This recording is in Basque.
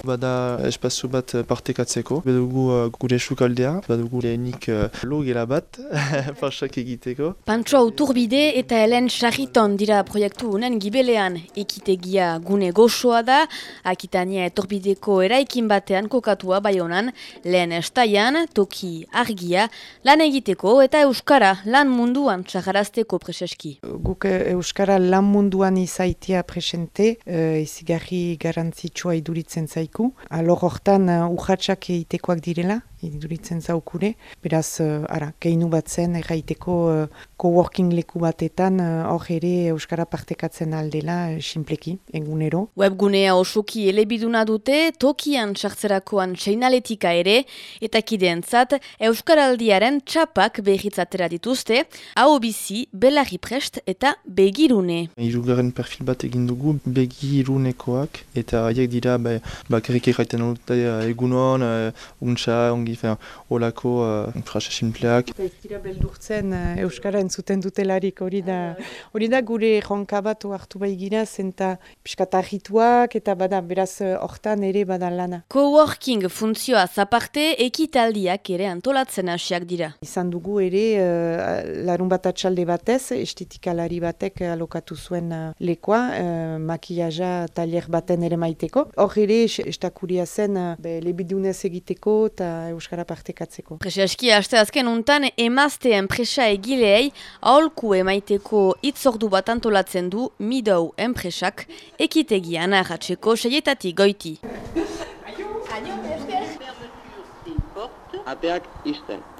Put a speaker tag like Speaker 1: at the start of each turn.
Speaker 1: Bada espazio bat partekatzeko, badugu uh, gure sukaldea, badugu lehenik uh, logela bat, pasak egiteko.
Speaker 2: Pantsoa uturbide eta helen sarriton dira proiektu unen gibelean. Ekitegia gune goxoa da, akitania etorbideko eraikin batean kokatua bai honan, lehen estaian, toki argia, lan egiteko eta euskara lan munduan txajarazteko preseski.
Speaker 3: Guk euskara lan munduan izaitia presente, uh, izigarri garantzitsua iduritzen zaiku. Alor hortan uh, urratxak egitekoak direla, iduritzen zaukure. Beraz, uh, ara, keinu bat zen, erraiteko uh, coworking leku batetan, hor uh, ere Euskara partekatzen aldela, uh, simpleki, egunero.
Speaker 2: Webgunea osoki elebiduna dute, tokian sartzerakoan seinaletika ere, eta kideentzat Euskaraldiaren txapak behitzatera dituzte, hau bizi, belarri prest eta begirune.
Speaker 1: Irugaren perfil bat egin dugu begirunekoak, eta haiek dira, bakarrik erraiten dute egunon, uh, untsa, ongi ongi, olako uh, frase simpleak.
Speaker 3: Ez dira beldurtzen uh, Euskara entzuten dutelarik hori da, hori da gure ronka bat hartu bai gira, zenta piskatarrituak eta bada, beraz uh, hortan ere bada lana.
Speaker 2: Coworking funtzioa zaparte ekitaldiak ere antolatzen hasiak dira.
Speaker 3: Izan dugu ere uh, larun bat atxalde batez, estetikalari batek alokatu zuen uh, lekoa, uh, makiaja talier baten ere maiteko. Hor ere, estakuria zen, uh, lebidunez egiteko eta Euskara partekatzeko.
Speaker 2: Prezeski, haste azken untan, emazteen presa egileei, aholku emaiteko itzordu bat antolatzen du midou enpresak, ekitegian ahatzeko seietatik goiti.
Speaker 4: Ateak isten.